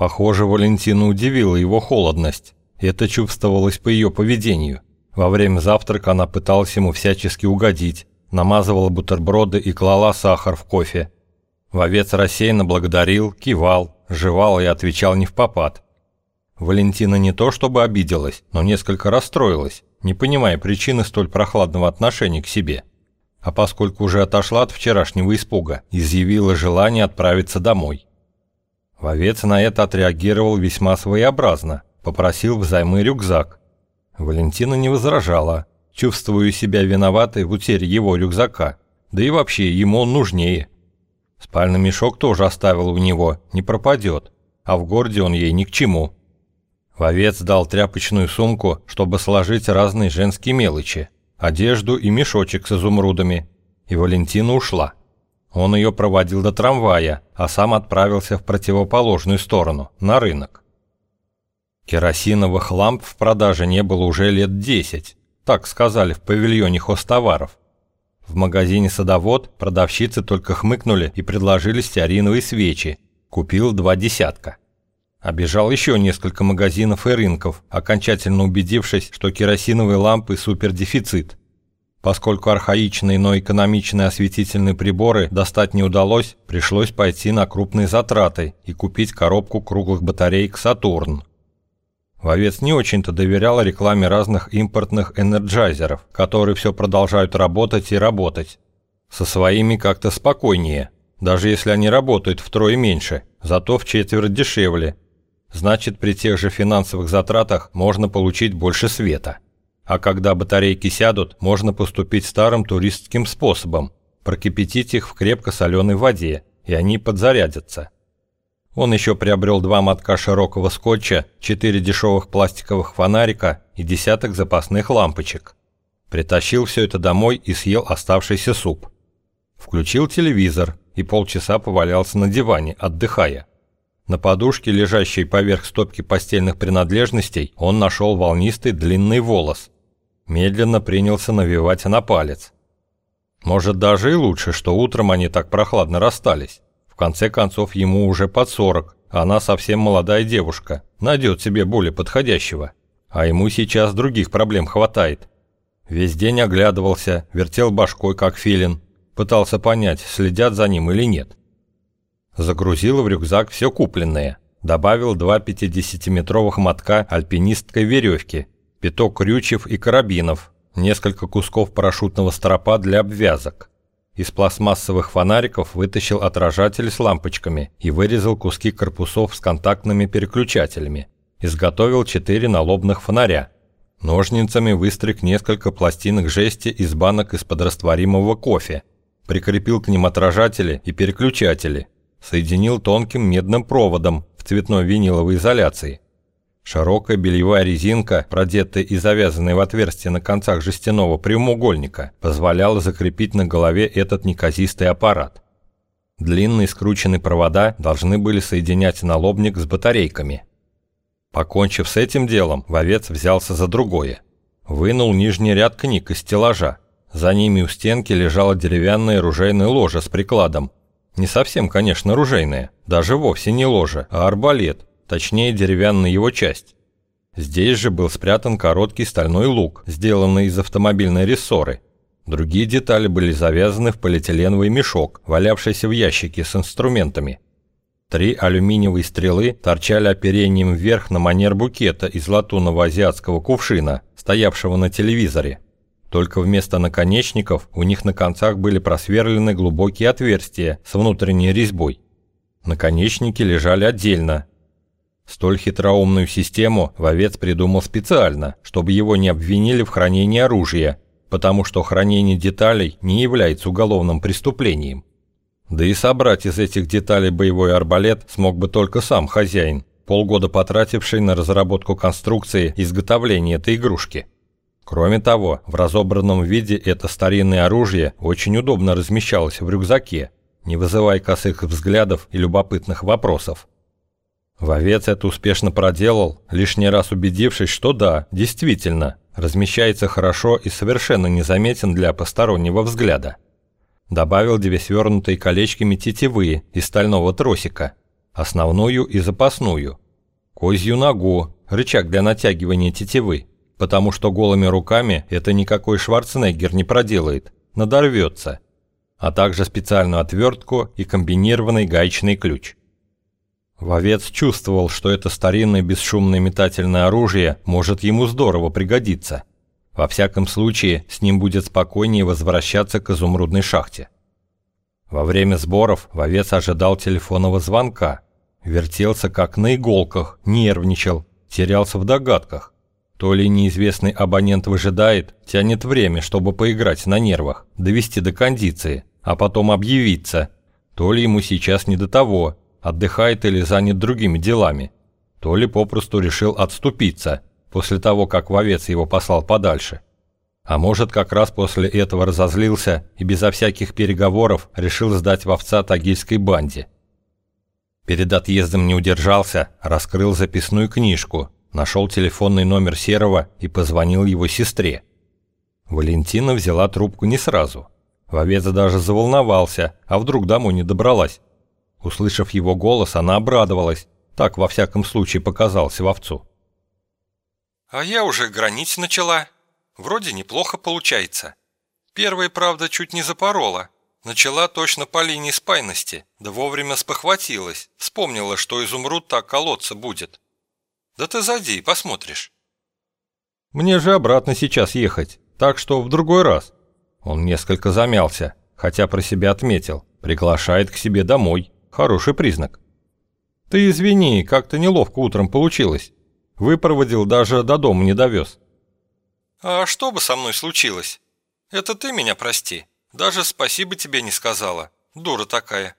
Похоже, Валентина удивила его холодность. Это чувствовалось по ее поведению. Во время завтрака она пыталась ему всячески угодить, намазывала бутерброды и клала сахар в кофе. Вовец рассеянно благодарил, кивал, жевал и отвечал не в попад. Валентина не то чтобы обиделась, но несколько расстроилась, не понимая причины столь прохладного отношения к себе. А поскольку уже отошла от вчерашнего испуга, изъявила желание отправиться домой. Вовец на это отреагировал весьма своеобразно, попросил взаймы рюкзак. Валентина не возражала, чувствуя себя виноватой в утере его рюкзака, да и вообще ему он нужнее. Спальный мешок тоже оставил у него, не пропадет, а в городе он ей ни к чему. Вовец дал тряпочную сумку, чтобы сложить разные женские мелочи, одежду и мешочек с изумрудами, и Валентина ушла. Он ее проводил до трамвая, а сам отправился в противоположную сторону, на рынок. Керосиновых ламп в продаже не было уже лет 10, так сказали в павильоне хостоваров. В магазине «Садовод» продавщицы только хмыкнули и предложили стеариновые свечи. Купил два десятка. Обежал еще несколько магазинов и рынков, окончательно убедившись, что керосиновые лампы – супердефицит. Поскольку архаичные, но экономичные осветительные приборы достать не удалось, пришлось пойти на крупные затраты и купить коробку круглых батареек «Сатурн». Вовец не очень-то доверял рекламе разных импортных энерджайзеров, которые все продолжают работать и работать. Со своими как-то спокойнее, даже если они работают втрое меньше, зато в четверть дешевле – Значит, при тех же финансовых затратах можно получить больше света. А когда батарейки сядут, можно поступить старым туристским способом – прокипятить их в крепко-соленой воде, и они подзарядятся. Он еще приобрел два мотка широкого скотча, четыре дешевых пластиковых фонарика и десяток запасных лампочек. Притащил все это домой и съел оставшийся суп. Включил телевизор и полчаса повалялся на диване, отдыхая. На подушке, лежащей поверх стопки постельных принадлежностей, он нашел волнистый длинный волос. Медленно принялся навивать на палец. Может, даже и лучше, что утром они так прохладно расстались. В конце концов, ему уже под сорок, а она совсем молодая девушка, найдет себе более подходящего. А ему сейчас других проблем хватает. Весь день оглядывался, вертел башкой, как филин, пытался понять, следят за ним или нет. Загрузил в рюкзак все купленное. Добавил два 50-метровых мотка альпинистской веревки, пяток крючев и карабинов, несколько кусков парашютного стропа для обвязок. Из пластмассовых фонариков вытащил отражатель с лампочками и вырезал куски корпусов с контактными переключателями. Изготовил четыре налобных фонаря. Ножницами выстриг несколько пластинок жести из банок из-под растворимого кофе. Прикрепил к ним отражатели и переключатели – соединил тонким медным проводом в цветной виниловой изоляции. Широкая бельевая резинка, продетая и завязанная в отверстие на концах жестяного прямоугольника, позволяла закрепить на голове этот неказистый аппарат. Длинные скрученные провода должны были соединять налобник с батарейками. Покончив с этим делом, вовец взялся за другое. Вынул нижний ряд книг из стеллажа. За ними у стенки лежала деревянная оружейная ложа с прикладом, не совсем, конечно, ружейное, даже вовсе не ложа, а арбалет, точнее деревянная его часть. Здесь же был спрятан короткий стальной лук, сделанный из автомобильной рессоры. Другие детали были завязаны в полиэтиленовый мешок, валявшийся в ящике с инструментами. Три алюминиевые стрелы торчали оперением вверх на манер букета из латунного азиатского кувшина, стоявшего на телевизоре. Только вместо наконечников у них на концах были просверлены глубокие отверстия с внутренней резьбой. Наконечники лежали отдельно. Столь хитроумную систему вовец придумал специально, чтобы его не обвинили в хранении оружия, потому что хранение деталей не является уголовным преступлением. Да и собрать из этих деталей боевой арбалет смог бы только сам хозяин, полгода потративший на разработку конструкции изготовления этой игрушки. Кроме того, в разобранном виде это старинное оружие очень удобно размещалось в рюкзаке, не вызывая косых взглядов и любопытных вопросов. Вовец это успешно проделал, лишний раз убедившись, что да, действительно, размещается хорошо и совершенно незаметен для постороннего взгляда. Добавил две свернутые колечками тетивы из стального тросика. основную и запасную, козью ногу, рычаг для натягивания тетивы, потому что голыми руками это никакой Шварценеггер не проделает, надорвется, а также специальную отвертку и комбинированный гаечный ключ. Вовец чувствовал, что это старинное бесшумное метательное оружие может ему здорово пригодиться. Во всяком случае, с ним будет спокойнее возвращаться к изумрудной шахте. Во время сборов Вовец ожидал телефонного звонка. Вертелся как на иголках, нервничал, терялся в догадках. То ли неизвестный абонент выжидает, тянет время, чтобы поиграть на нервах, довести до кондиции, а потом объявиться. То ли ему сейчас не до того, отдыхает или занят другими делами, то ли попросту решил отступиться после того, как вовец его послал подальше. А может, как раз после этого разозлился и безо всяких переговоров решил сдать вовца тагильской банде. Перед отъездом не удержался, раскрыл записную книжку, нашел телефонный номер Серого и позвонил его сестре. Валентина взяла трубку не сразу. Вовец даже заволновался, а вдруг домой не добралась. Услышав его голос, она обрадовалась. Так, во всяком случае, показался вовцу. «А я уже гранить начала. Вроде неплохо получается. Первая, правда, чуть не запорола. Начала точно по линии спайности, да вовремя спохватилась. Вспомнила, что изумруд так колоться будет. Да ты зайди, посмотришь». «Мне же обратно сейчас ехать, так что в другой раз». Он несколько замялся, хотя про себя отметил. Приглашает к себе домой. Хороший признак. Ты извини, как-то неловко утром получилось. Выпроводил, даже до дома не довез. А что бы со мной случилось? Это ты меня прости. Даже спасибо тебе не сказала. Дура такая.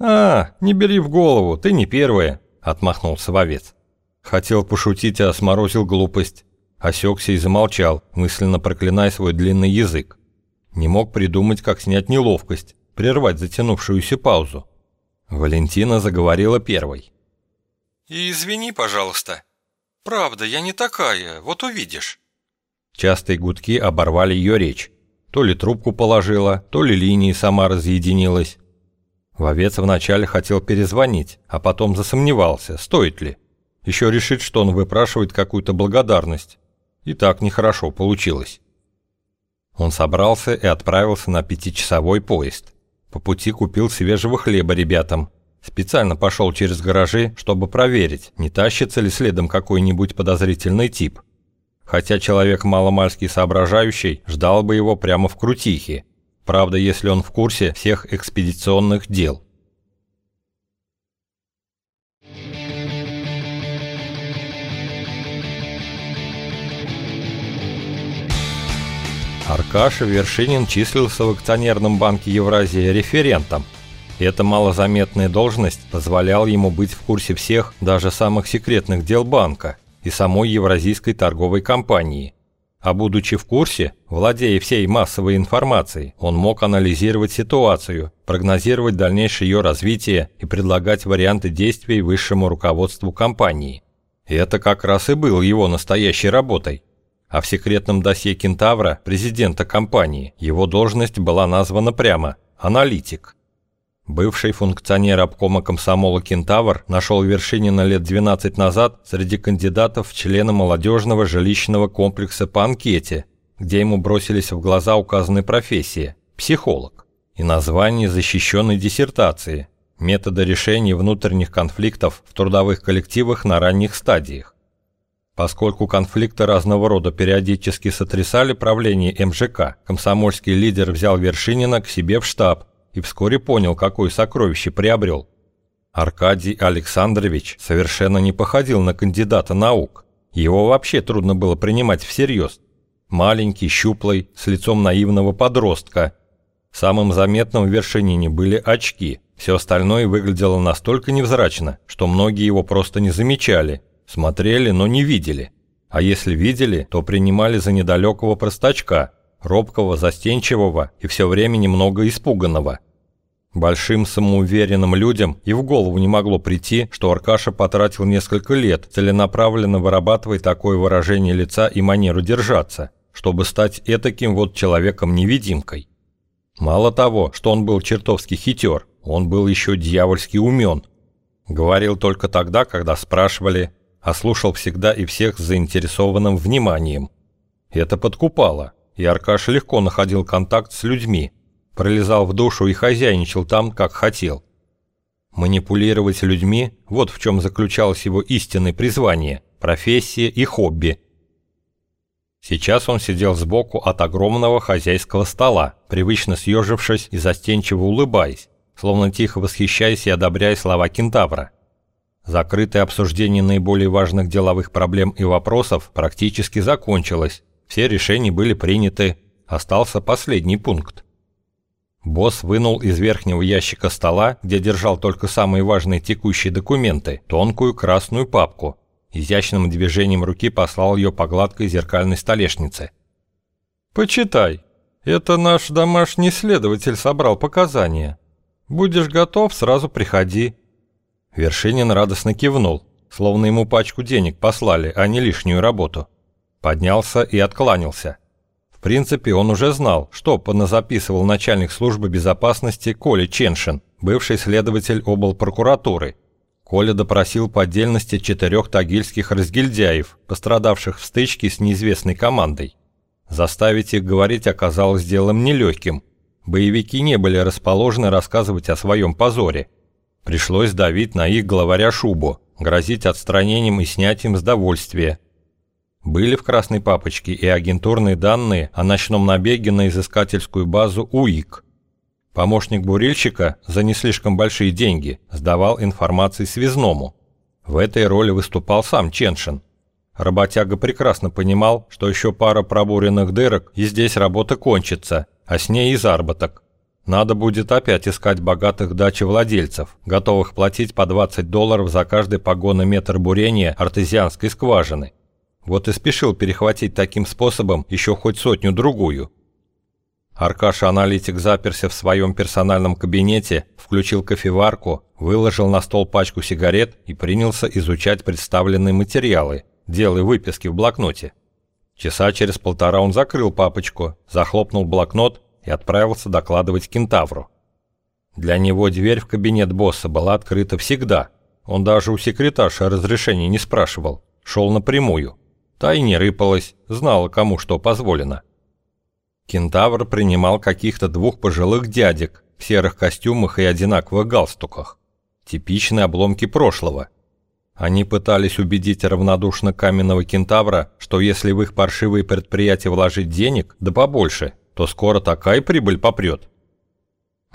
А, не бери в голову, ты не первая, отмахнулся вовец. Хотел пошутить, а сморозил глупость. Осекся и замолчал, мысленно проклиная свой длинный язык. Не мог придумать, как снять неловкость, прервать затянувшуюся паузу. Валентина заговорила первой. «И извини, пожалуйста. Правда, я не такая, вот увидишь». Частые гудки оборвали ее речь. То ли трубку положила, то ли линии сама разъединилась. Вовец вначале хотел перезвонить, а потом засомневался, стоит ли. Еще решит, что он выпрашивает какую-то благодарность. И так нехорошо получилось. Он собрался и отправился на пятичасовой поезд. По пути купил свежего хлеба ребятам. Специально пошел через гаражи, чтобы проверить, не тащится ли следом какой-нибудь подозрительный тип. Хотя человек маломальский соображающий ждал бы его прямо в Крутихе. Правда, если он в курсе всех экспедиционных дел. Аркаша Вершинин числился в акционерном банке Евразии референтом. Эта малозаметная должность позволяла ему быть в курсе всех, даже самых секретных дел банка и самой Евразийской торговой компании. А будучи в курсе, владея всей массовой информацией, он мог анализировать ситуацию, прогнозировать дальнейшее ее развитие и предлагать варианты действий высшему руководству компании. И это как раз и было его настоящей работой а в секретном досье Кентавра, президента компании, его должность была названа прямо – аналитик. Бывший функционер обкома комсомола «Кентавр» нашел Вершинина лет 12 назад среди кандидатов в члены молодежного жилищного комплекса по анкете, где ему бросились в глаза указанные профессии – психолог и название защищенной диссертации – метода решения внутренних конфликтов в трудовых коллективах на ранних стадиях. Поскольку конфликты разного рода периодически сотрясали правление МЖК, комсомольский лидер взял Вершинина к себе в штаб и вскоре понял, какое сокровище приобрел. Аркадий Александрович совершенно не походил на кандидата наук. Его вообще трудно было принимать всерьез. Маленький, щуплый, с лицом наивного подростка. Самым заметным в Вершинине были очки. Все остальное выглядело настолько невзрачно, что многие его просто не замечали – Смотрели, но не видели. А если видели, то принимали за недалекого простачка, робкого, застенчивого и все время немного испуганного. Большим самоуверенным людям и в голову не могло прийти, что Аркаша потратил несколько лет, целенаправленно вырабатывая такое выражение лица и манеру держаться, чтобы стать этаким вот человеком-невидимкой. Мало того, что он был чертовски хитер, он был еще дьявольски умен – Говорил только тогда, когда спрашивали, а слушал всегда и всех с заинтересованным вниманием. Это подкупало, и Аркаш легко находил контакт с людьми, пролезал в душу и хозяйничал там, как хотел. Манипулировать людьми – вот в чем заключалось его истинное призвание, профессия и хобби. Сейчас он сидел сбоку от огромного хозяйского стола, привычно съежившись и застенчиво улыбаясь, словно тихо восхищаясь и одобряя слова кентавра. Закрытое обсуждение наиболее важных деловых проблем и вопросов практически закончилось, все решения были приняты, остался последний пункт. Босс вынул из верхнего ящика стола, где держал только самые важные текущие документы, тонкую красную папку. Изящным движением руки послал ее по гладкой зеркальной столешнице. «Почитай. Это наш домашний следователь собрал показания. Будешь готов, сразу приходи». Вершинин радостно кивнул, словно ему пачку денег послали, а не лишнюю работу. Поднялся и откланялся принципе, он уже знал, что поназаписывал начальник службы безопасности Коля Ченшин, бывший следователь облпрокуратуры. Коля допросил по отдельности четырех тагильских разгильдяев, пострадавших в стычке с неизвестной командой. Заставить их говорить оказалось делом нелегким. Боевики не были расположены рассказывать о своем позоре. Пришлось давить на их главаря Шубу, грозить отстранением и снятием с довольствия, были в красной папочке и агентурные данные о ночном набеге на изыскательскую базу УИК. Помощник бурильщика за не слишком большие деньги сдавал информации связному. В этой роли выступал сам Ченшин. Работяга прекрасно понимал, что еще пара пробуренных дырок и здесь работа кончится, а с ней и заработок. Надо будет опять искать богатых дачевладельцев, готовых платить по 20 долларов за каждый погонный метр бурения артезианской скважины. Вот и спешил перехватить таким способом еще хоть сотню-другую. Аркаша-аналитик заперся в своем персональном кабинете, включил кофеварку, выложил на стол пачку сигарет и принялся изучать представленные материалы, делая выписки в блокноте. Часа через полтора он закрыл папочку, захлопнул блокнот и отправился докладывать кентавру. Для него дверь в кабинет босса была открыта всегда. Он даже у секретарша разрешения не спрашивал, шел напрямую. Та и не рыпалась, знала, кому что позволено. Кентавр принимал каких-то двух пожилых дядек в серых костюмах и одинаковых галстуках. Типичные обломки прошлого. Они пытались убедить равнодушно каменного кентавра, что если в их паршивые предприятия вложить денег, да побольше, то скоро такая прибыль попрет.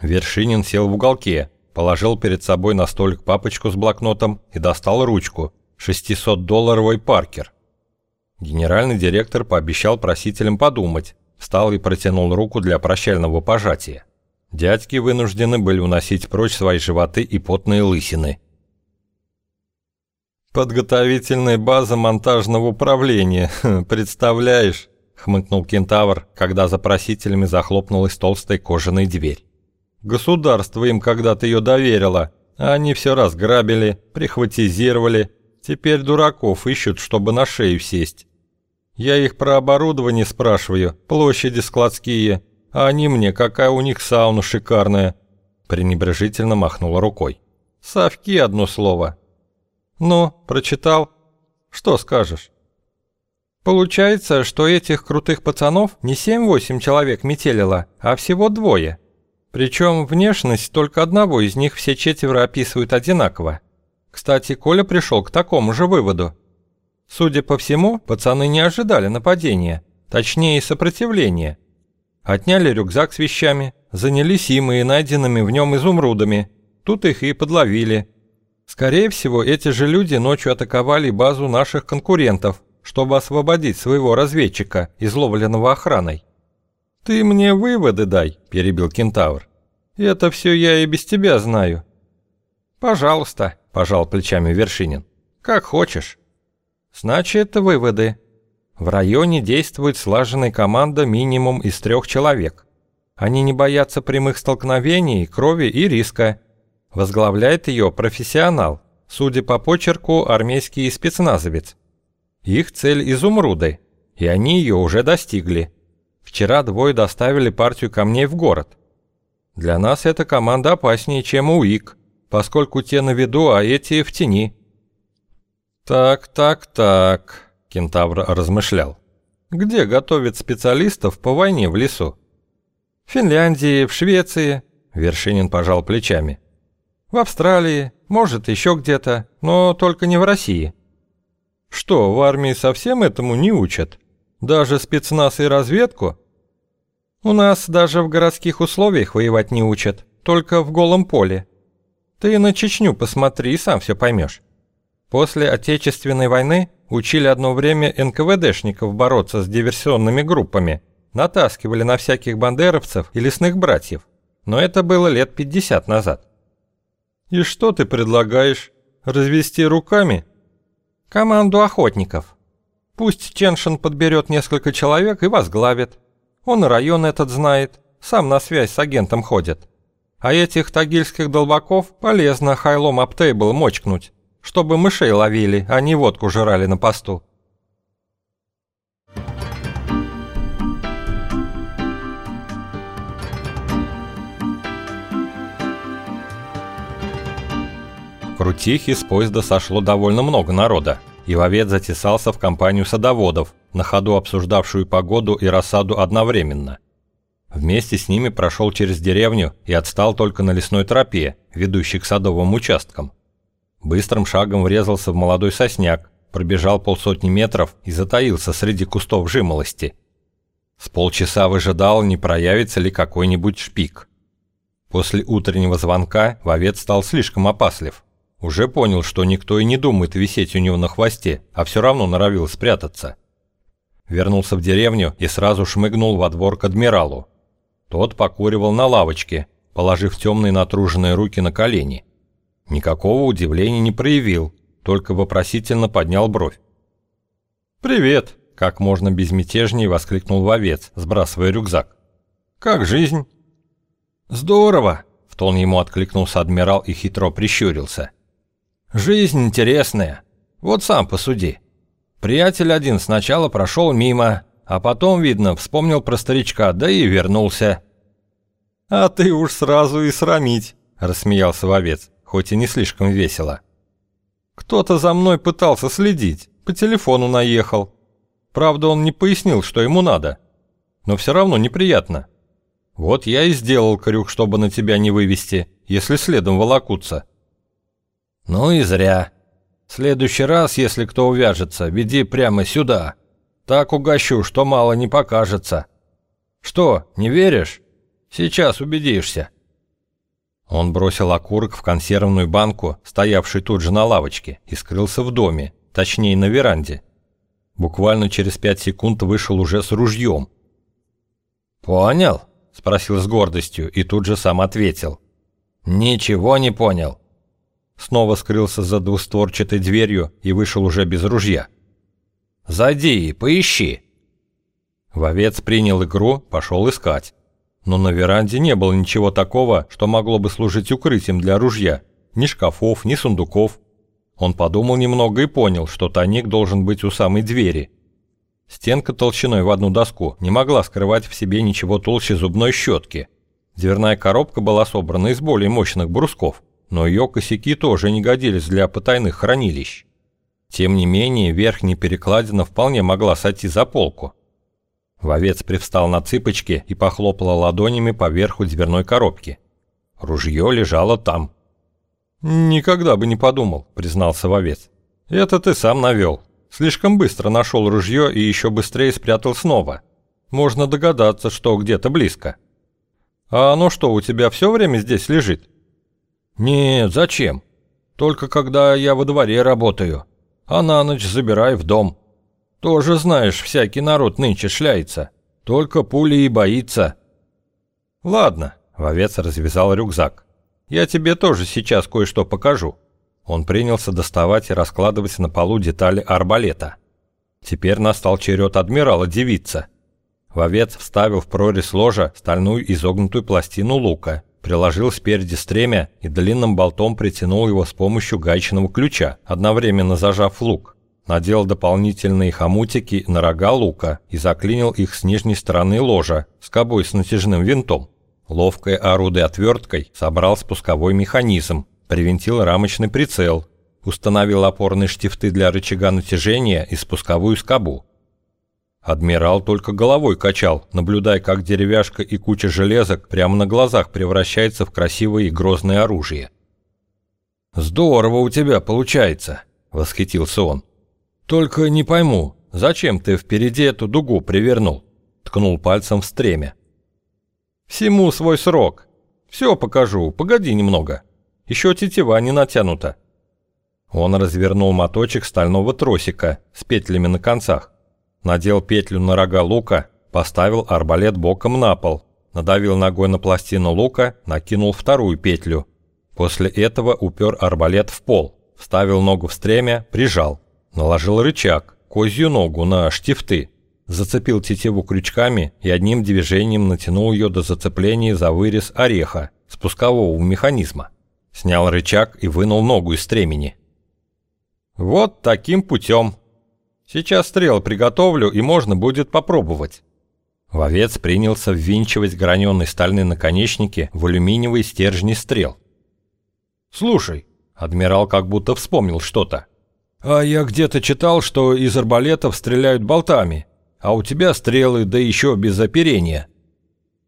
Вершинин сел в уголке, положил перед собой на столик папочку с блокнотом и достал ручку, 600-долларовый Паркер. Генеральный директор пообещал просителям подумать, встал и протянул руку для прощального пожатия. Дядьки вынуждены были уносить прочь свои животы и потные лысины. «Подготовительная база монтажного управления, представляешь?» — хмыкнул кентавр, когда за просителями захлопнулась толстая кожаная дверь. «Государство им когда-то ее доверило, а они все разграбили, прихватизировали, теперь дураков ищут, чтобы на шею сесть. Я их про оборудование спрашиваю, площади складские, а они мне, какая у них сауна шикарная. Пренебрежительно махнула рукой. Совки одно слово. Ну, прочитал? Что скажешь? Получается, что этих крутых пацанов не 7-8 человек метелило, а всего двое. Причем внешность только одного из них все четверо описывают одинаково. Кстати, Коля пришел к такому же выводу. Судя по всему, пацаны не ожидали нападения, точнее сопротивления. Отняли рюкзак с вещами, занялись им и найденными в нем изумрудами. Тут их и подловили. Скорее всего, эти же люди ночью атаковали базу наших конкурентов, чтобы освободить своего разведчика, изловленного охраной. «Ты мне выводы дай», – перебил кентавр. «Это все я и без тебя знаю». «Пожалуйста», – пожал плечами Вершинин. «Как хочешь». Значит, выводы. В районе действует слаженная команда минимум из трех человек. Они не боятся прямых столкновений, крови и риска. Возглавляет ее профессионал, судя по почерку, армейский спецназовец. Их цель – изумруды, и они ее уже достигли. Вчера двое доставили партию камней в город. Для нас эта команда опаснее, чем УИК. поскольку те на виду, а эти в тени. Так, так, так, кентавр размышлял. Где готовят специалистов по войне в лесу? В Финляндии, в Швеции, Вершинин пожал плечами. В Австралии, может, еще где-то, но только не в России. Что, в армии совсем этому не учат? Даже спецназ и разведку? У нас даже в городских условиях воевать не учат, только в голом поле. Ты на Чечню посмотри и сам все поймешь. После Отечественной войны учили одно время НКВДшников бороться с диверсионными группами, натаскивали на всяких бандеровцев и лесных братьев. Но это было лет 50 назад. И что ты предлагаешь? Развести руками? Команду охотников. Пусть Ченшин подберет несколько человек и возглавит. Он район этот знает, сам на связь с агентом ходит. А этих тагильских долбаков полезно хайлом аптейбл мочкнуть, чтобы мышей ловили, а не водку жрали на посту. В Крутихе с поезда сошло довольно много народа, и вовет затесался в компанию садоводов, на ходу обсуждавшую погоду и рассаду одновременно. Вместе с ними прошел через деревню и отстал только на лесной тропе, ведущей к садовым участкам. Быстрым шагом врезался в молодой сосняк, пробежал полсотни метров и затаился среди кустов жимолости. С полчаса выжидал, не проявится ли какой-нибудь шпик. После утреннего звонка вовет стал слишком опаслив. Уже понял, что никто и не думает висеть у него на хвосте, а все равно норовил спрятаться. Вернулся в деревню и сразу шмыгнул во двор к адмиралу. Тот покуривал на лавочке, положив темные натруженные руки на колени. Никакого удивления не проявил, только вопросительно поднял бровь. «Привет!» – как можно безмятежнее воскликнул вовец, сбрасывая рюкзак. «Как жизнь?» «Здорово!» – в тон ему откликнулся адмирал и хитро прищурился. Жизнь интересная. Вот сам посуди. Приятель один сначала прошел мимо, а потом, видно, вспомнил про старичка, да и вернулся. «А ты уж сразу и срамить», – рассмеялся вовец, хоть и не слишком весело. «Кто-то за мной пытался следить, по телефону наехал. Правда, он не пояснил, что ему надо. Но все равно неприятно. Вот я и сделал крюк, чтобы на тебя не вывести, если следом волокутся». «Ну и зря. В следующий раз, если кто увяжется, веди прямо сюда. Так угощу, что мало не покажется. Что, не веришь? Сейчас убедишься». Он бросил окурок в консервную банку, стоявшую тут же на лавочке, и скрылся в доме, точнее на веранде. Буквально через пять секунд вышел уже с ружьем. «Понял?» – спросил с гордостью и тут же сам ответил. «Ничего не понял. Снова скрылся за двустворчатой дверью и вышел уже без ружья. «Зайди и поищи!» Вовец принял игру, пошел искать. Но на веранде не было ничего такого, что могло бы служить укрытием для ружья. Ни шкафов, ни сундуков. Он подумал немного и понял, что тайник должен быть у самой двери. Стенка толщиной в одну доску не могла скрывать в себе ничего толще зубной щетки. Дверная коробка была собрана из более мощных брусков но ее косяки тоже не годились для потайных хранилищ. Тем не менее, верхняя перекладина вполне могла сойти за полку. Вовец привстал на цыпочки и похлопал ладонями по верху дверной коробки. Ружье лежало там. «Никогда бы не подумал», — признался вовец. «Это ты сам навел. Слишком быстро нашел ружье и еще быстрее спрятал снова. Можно догадаться, что где-то близко». «А оно что, у тебя все время здесь лежит?» «Нет, зачем? Только когда я во дворе работаю, а на ночь забирай в дом. Тоже знаешь, всякий народ нынче шляется, только пули и боится». «Ладно», — вовец развязал рюкзак. «Я тебе тоже сейчас кое-что покажу». Он принялся доставать и раскладывать на полу детали арбалета. Теперь настал черед адмирала дивиться. Вовец вставил в прорезь ложа стальную изогнутую пластину лука приложил спереди стремя и длинным болтом притянул его с помощью гаечного ключа, одновременно зажав лук. Надел дополнительные хомутики на рога лука и заклинил их с нижней стороны ложа, скобой с натяжным винтом. Ловкой орудой отверткой собрал спусковой механизм, привинтил рамочный прицел, установил опорные штифты для рычага натяжения и спусковую скобу. Адмирал только головой качал, наблюдая, как деревяшка и куча железок прямо на глазах превращается в красивое и грозное оружие. «Здорово у тебя получается», — восхитился он. «Только не пойму, зачем ты впереди эту дугу привернул?» — ткнул пальцем в стремя. «Всему свой срок. Все покажу, погоди немного. Еще тетива не натянута». Он развернул моточек стального тросика с петлями на концах, надел петлю на рога лука, поставил арбалет боком на пол, надавил ногой на пластину лука, накинул вторую петлю. После этого упер арбалет в пол, вставил ногу в стремя, прижал, наложил рычаг, козью ногу на штифты, зацепил тетиву крючками и одним движением натянул ее до зацепления за вырез ореха спускового механизма. Снял рычаг и вынул ногу из стремени. Вот таким путем. Сейчас стрел приготовлю и можно будет попробовать. Вовец принялся ввинчивать граненые стальные наконечники в алюминиевые стержни стрел. «Слушай», — адмирал как будто вспомнил что-то, «а я где-то читал, что из арбалетов стреляют болтами, а у тебя стрелы, да еще без оперения».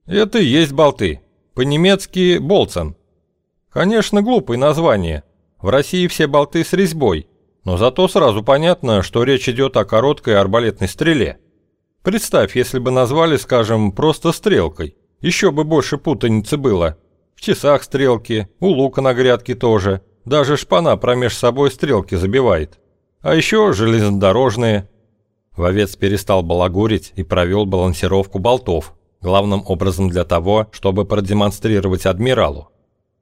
«Это и есть болты. По-немецки «болцен». Конечно, глупое название. В России все болты с резьбой, но зато сразу понятно, что речь идет о короткой арбалетной стреле. Представь, если бы назвали, скажем, просто стрелкой. Еще бы больше путаницы было. В часах стрелки, у лука на грядке тоже. Даже шпана промеж собой стрелки забивает. А еще железнодорожные. Вовец перестал балагурить и провел балансировку болтов, главным образом для того, чтобы продемонстрировать адмиралу.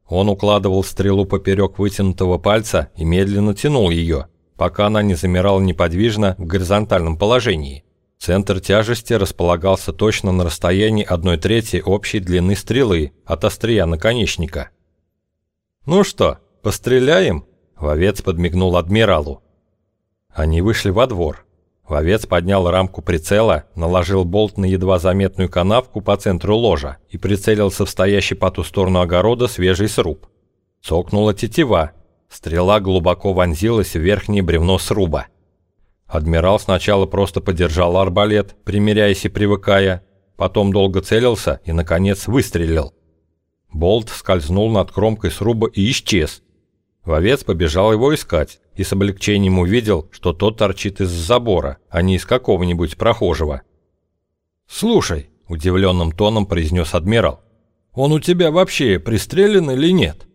Он укладывал стрелу поперек вытянутого пальца и медленно тянул ее, пока она не замирала неподвижно в горизонтальном положении. Центр тяжести располагался точно на расстоянии 1 трети общей длины стрелы от острия наконечника. «Ну что, постреляем?» – Вовец подмигнул адмиралу. Они вышли во двор. Вовец поднял рамку прицела, наложил болт на едва заметную канавку по центру ложа и прицелился в стоящий по ту сторону огорода свежий сруб. Цокнула тетива, Стрела глубоко вонзилась в верхнее бревно сруба. Адмирал сначала просто подержал арбалет, примеряясь и привыкая, потом долго целился и, наконец, выстрелил. Болт скользнул над кромкой сруба и исчез. Вовец побежал его искать и с облегчением увидел, что тот торчит из забора, а не из какого-нибудь прохожего. «Слушай», – удивленным тоном произнес адмирал, – «он у тебя вообще пристрелен или нет?»